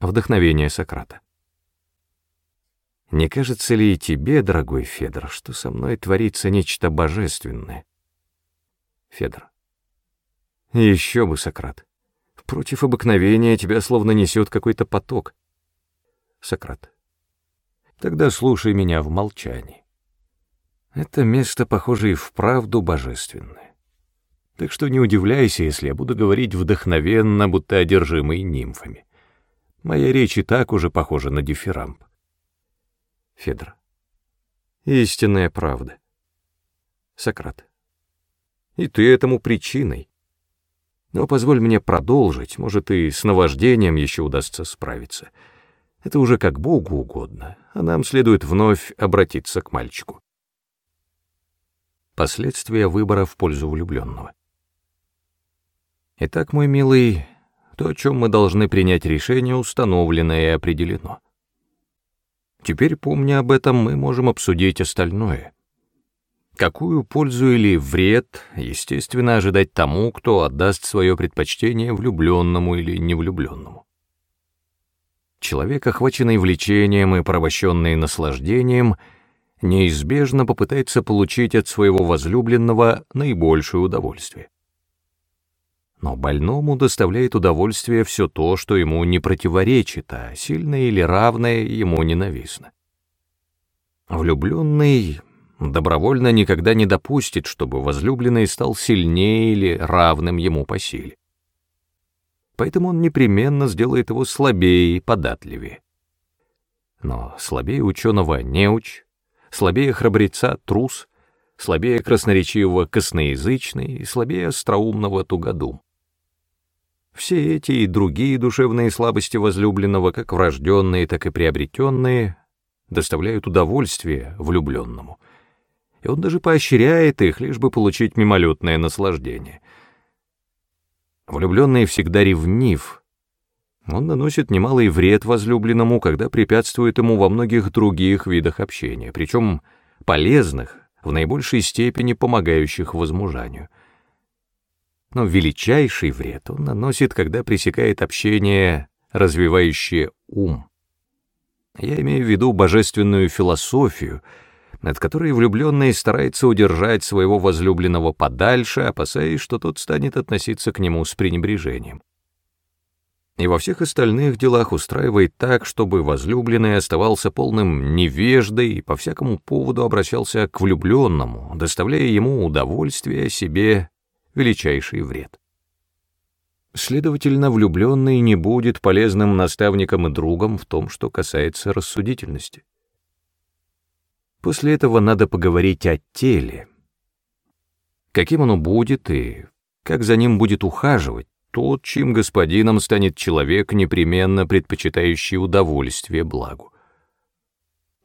Вдохновение Сократа. Не кажется ли и тебе, дорогой Федор, что со мной творится нечто божественное? Федор. Еще бы, Сократ. Против обыкновения тебя словно несет какой-то поток. Сократ. Тогда слушай меня в молчании. Это место, похоже, и вправду божественное. Так что не удивляйся, если я буду говорить вдохновенно, будто одержимый нимфами. Моя речь и так уже похожа на дифирамб. Федор. Истинная правда. Сократ. И ты этому причиной. Но позволь мне продолжить, может, и с наваждением еще удастся справиться. Это уже как Богу угодно, а нам следует вновь обратиться к мальчику. Последствия выбора в пользу влюбленного. Итак, мой милый, то, о чем мы должны принять решение, установлено и определено. Теперь, помня об этом, мы можем обсудить остальное. Какую пользу или вред, естественно, ожидать тому, кто отдаст свое предпочтение влюбленному или невлюбленному? Человек, охваченный влечением и порабощенный наслаждением, неизбежно попытается получить от своего возлюбленного наибольшее удовольствие. Но больному доставляет удовольствие все то, что ему не противоречит, а сильное или равное ему ненавистно. Влюбленный добровольно никогда не допустит, чтобы возлюбленный стал сильнее или равным ему по силе. Поэтому он непременно сделает его слабее и податливее. Но слабее ученого неуч, слабее храбреца трус, слабее красноречивого косноязычный и слабее остроумного тугодум. Все эти и другие душевные слабости возлюбленного, как врожденные, так и приобретенные, доставляют удовольствие влюбленному. И он даже поощряет их, лишь бы получить мимолетное наслаждение. Влюбленный всегда ревнив. Он наносит немалый вред возлюбленному, когда препятствует ему во многих других видах общения, причем полезных, в наибольшей степени помогающих возмужанию — но величайший вред он наносит, когда пресекает общение, развивающее ум. Я имею в виду божественную философию, над которой влюбленный старается удержать своего возлюбленного подальше, опасаясь, что тот станет относиться к нему с пренебрежением. И во всех остальных делах устраивает так, чтобы возлюбленный оставался полным невеждой и по всякому поводу обращался к влюбленному, доставляя ему удовольствие себе величайший вред. Следовательно, влюбленный не будет полезным наставником и другом в том, что касается рассудительности. После этого надо поговорить о теле. Каким оно будет и как за ним будет ухаживать тот, чьим господином станет человек, непременно предпочитающий удовольствие благу.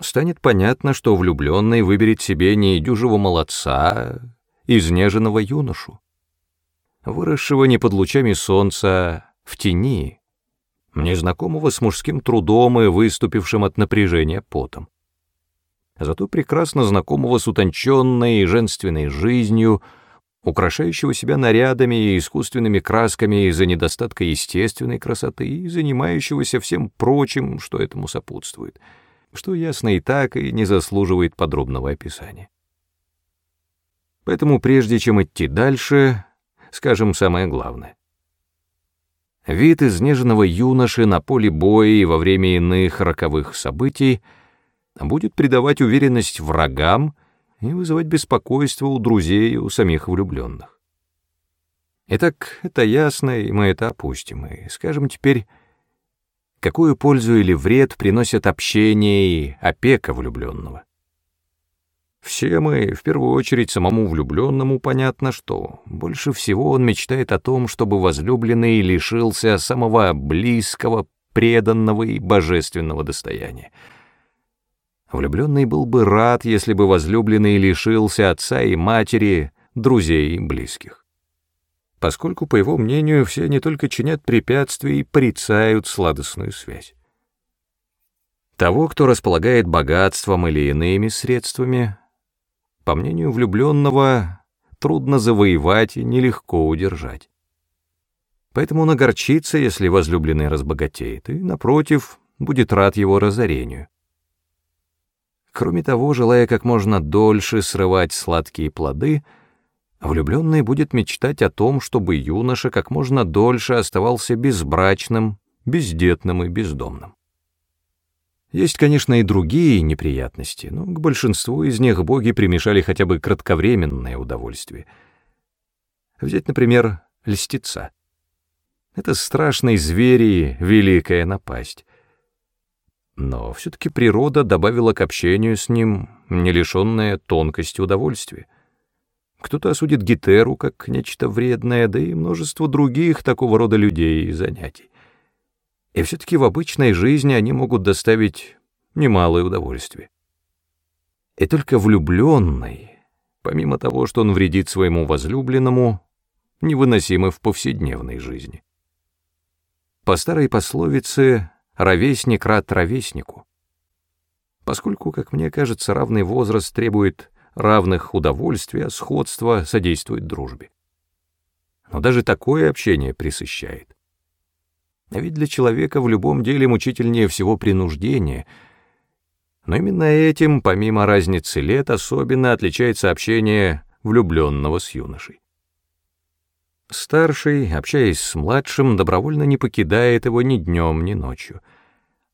Станет понятно, что влюбленный выберет себе не дюжего молодца, а изнеженного юношу выросшего не под лучами солнца, в тени, незнакомого с мужским трудом и выступившим от напряжения потом. Зато прекрасно знакомого с утонченной и женственной жизнью, украшающего себя нарядами и искусственными красками из-за недостатка естественной красоты и занимающегося всем прочим, что этому сопутствует, что ясно и так и не заслуживает подробного описания. Поэтому прежде чем идти дальше, скажем, самое главное. Вид изнеженного юноши на поле боя и во время иных роковых событий будет придавать уверенность врагам и вызывать беспокойство у друзей и у самих влюбленных. Итак, это ясно, и мы это опустим, и скажем теперь, какую пользу или вред приносят общение и опека влюбленного. Все мы, в первую очередь самому влюбленному, понятно, что больше всего он мечтает о том, чтобы возлюбленный лишился самого близкого, преданного и божественного достояния. Влюбленный был бы рад, если бы возлюбленный лишился отца и матери, друзей и близких. Поскольку, по его мнению, все не только чинят препятствия и порицают сладостную связь. Того, кто располагает богатством или иными средствами, по мнению влюбленного, трудно завоевать и нелегко удержать. Поэтому он огорчится, если возлюбленный разбогатеет, и, напротив, будет рад его разорению. Кроме того, желая как можно дольше срывать сладкие плоды, влюбленный будет мечтать о том, чтобы юноша как можно дольше оставался безбрачным, бездетным и бездомным. Есть, конечно, и другие неприятности, но к большинству из них боги примешали хотя бы кратковременное удовольствие. Взять, например, льстеца. Это страшной звери великая напасть. Но все-таки природа добавила к общению с ним не лишенное тонкости удовольствия. Кто-то осудит гетеру как нечто вредное, да и множество других такого рода людей и занятий и все-таки в обычной жизни они могут доставить немалое удовольствие. И только влюбленный, помимо того, что он вредит своему возлюбленному, невыносимы в повседневной жизни. По старой пословице «ровесник рад ровеснику», поскольку, как мне кажется, равный возраст требует равных удовольствий, а сходство содействует дружбе. Но даже такое общение присыщает. А ведь для человека в любом деле мучительнее всего принуждение. Но именно этим, помимо разницы лет, особенно отличается общение влюбленного с юношей. Старший, общаясь с младшим, добровольно не покидает его ни днем, ни ночью.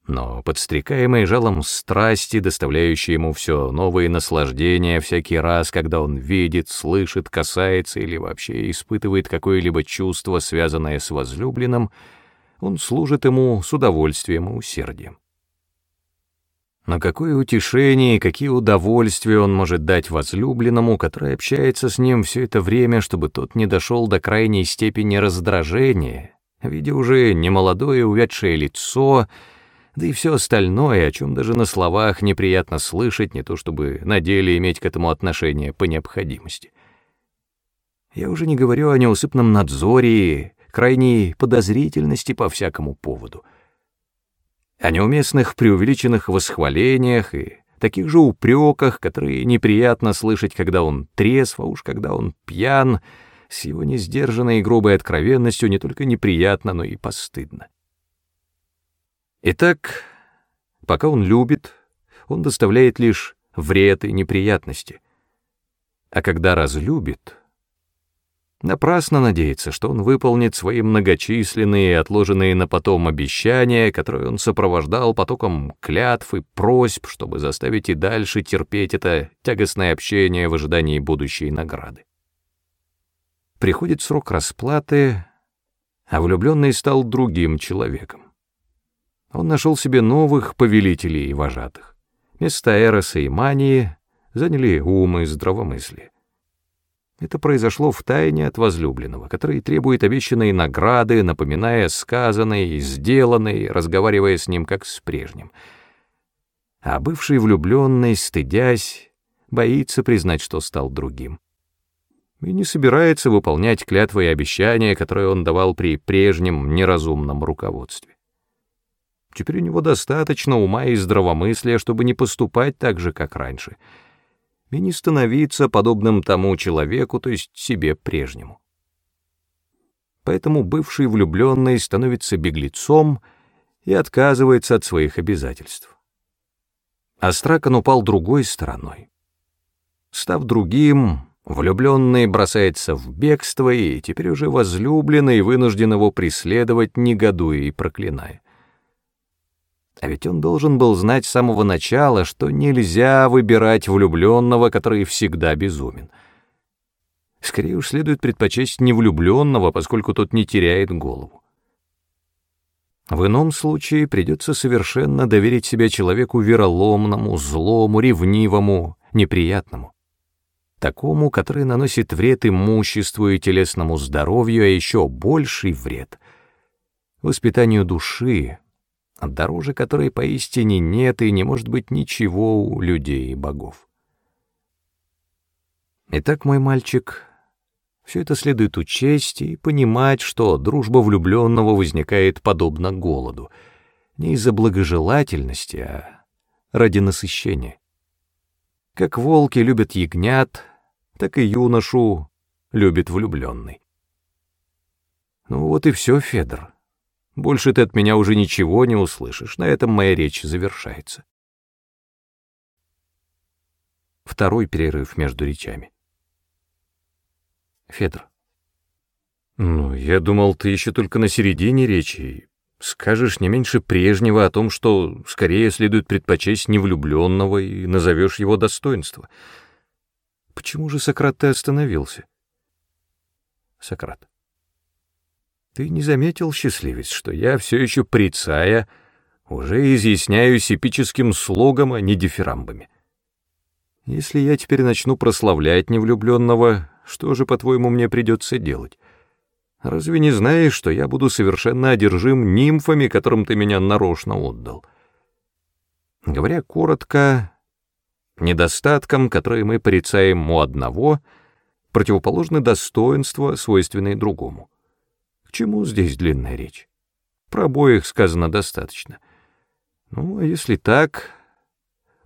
Но подстрекаемый жалом страсти, доставляющей ему все новые наслаждения всякий раз, когда он видит, слышит, касается или вообще испытывает какое-либо чувство, связанное с возлюбленным — он служит ему с удовольствием и усердием. Но какое утешение и какие удовольствия он может дать возлюбленному, который общается с ним все это время, чтобы тот не дошел до крайней степени раздражения, видя уже немолодое увядшее лицо, да и все остальное, о чем даже на словах неприятно слышать, не то чтобы на деле иметь к этому отношение по необходимости. Я уже не говорю о неусыпном надзоре крайней подозрительности по всякому поводу, о неуместных преувеличенных восхвалениях и таких же упреках, которые неприятно слышать, когда он трезв, а уж когда он пьян, с его несдержанной и грубой откровенностью не только неприятно, но и постыдно. Итак, пока он любит, он доставляет лишь вред и неприятности. А когда разлюбит — Напрасно надеяться, что он выполнит свои многочисленные и отложенные на потом обещания, которые он сопровождал потоком клятв и просьб, чтобы заставить и дальше терпеть это тягостное общение в ожидании будущей награды. Приходит срок расплаты, а влюбленный стал другим человеком. Он нашел себе новых повелителей и вожатых. Места Эроса и Мании заняли умы и здравомыслие. Это произошло в тайне от возлюбленного, который требует обещанной награды, напоминая сказанное и сделанное, разговаривая с ним как с прежним. А бывший влюбленный, стыдясь, боится признать, что стал другим. И не собирается выполнять клятвы и обещания, которые он давал при прежнем неразумном руководстве. Теперь у него достаточно ума и здравомыслия, чтобы не поступать так же, как раньше — и не становиться подобным тому человеку, то есть себе прежнему. Поэтому бывший влюбленный становится беглецом и отказывается от своих обязательств. Астракон упал другой стороной. Став другим, влюбленный бросается в бегство, и теперь уже возлюбленный вынужден его преследовать, негодуя и проклиная. А ведь он должен был знать с самого начала, что нельзя выбирать влюбленного, который всегда безумен. Скорее уж следует предпочесть невлюбленного, поскольку тот не теряет голову. В ином случае придется совершенно доверить себя человеку вероломному, злому, ревнивому, неприятному. Такому, который наносит вред имуществу и телесному здоровью, а еще больший вред — воспитанию души, дороже которой поистине нет и не может быть ничего у людей и богов. Итак, мой мальчик, все это следует учесть и понимать, что дружба влюбленного возникает подобно голоду, не из-за благожелательности, а ради насыщения. Как волки любят ягнят, так и юношу любит влюбленный. Ну вот и все, Федор. Больше ты от меня уже ничего не услышишь. На этом моя речь завершается. Второй перерыв между речами. Федор. Ну, я думал, ты еще только на середине речи. Скажешь не меньше прежнего о том, что скорее следует предпочесть невлюбленного и назовешь его достоинство. Почему же Сократ ты остановился? Сократ ты не заметил, счастливец, что я все еще прицая, уже изъясняюсь эпическим слогом, а не дифирамбами. Если я теперь начну прославлять невлюбленного, что же, по-твоему, мне придется делать? Разве не знаешь, что я буду совершенно одержим нимфами, которым ты меня нарочно отдал? Говоря коротко, недостатком, который мы порицаем у одного, противоположны достоинства, свойственные другому. К чему здесь длинная речь? Про обоих сказано достаточно. Ну, а если так,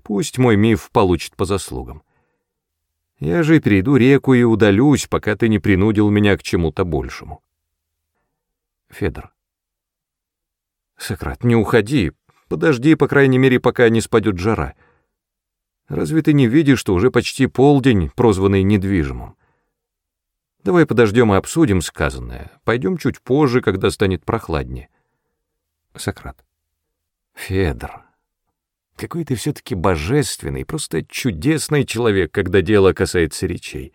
пусть мой миф получит по заслугам. Я же перейду реку и удалюсь, пока ты не принудил меня к чему-то большему. Федор. Сократ, не уходи, подожди, по крайней мере, пока не спадет жара. Разве ты не видишь, что уже почти полдень, прозванный недвижимым? Давай подождем и обсудим сказанное. Пойдем чуть позже, когда станет прохладнее. Сократ. Федор, какой ты все-таки божественный, просто чудесный человек, когда дело касается речей.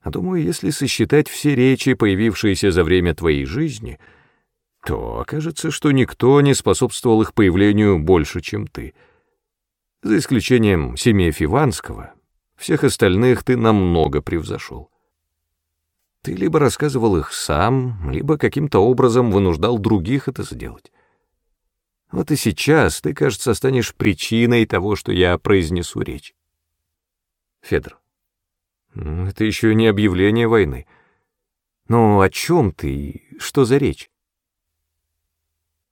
А думаю, если сосчитать все речи, появившиеся за время твоей жизни, то окажется, что никто не способствовал их появлению больше, чем ты. За исключением семьи Фиванского, всех остальных ты намного превзошел. Ты либо рассказывал их сам, либо каким-то образом вынуждал других это сделать. Вот и сейчас ты, кажется, станешь причиной того, что я произнесу речь. Федор. Ну, это еще не объявление войны. Но о чем ты? Что за речь?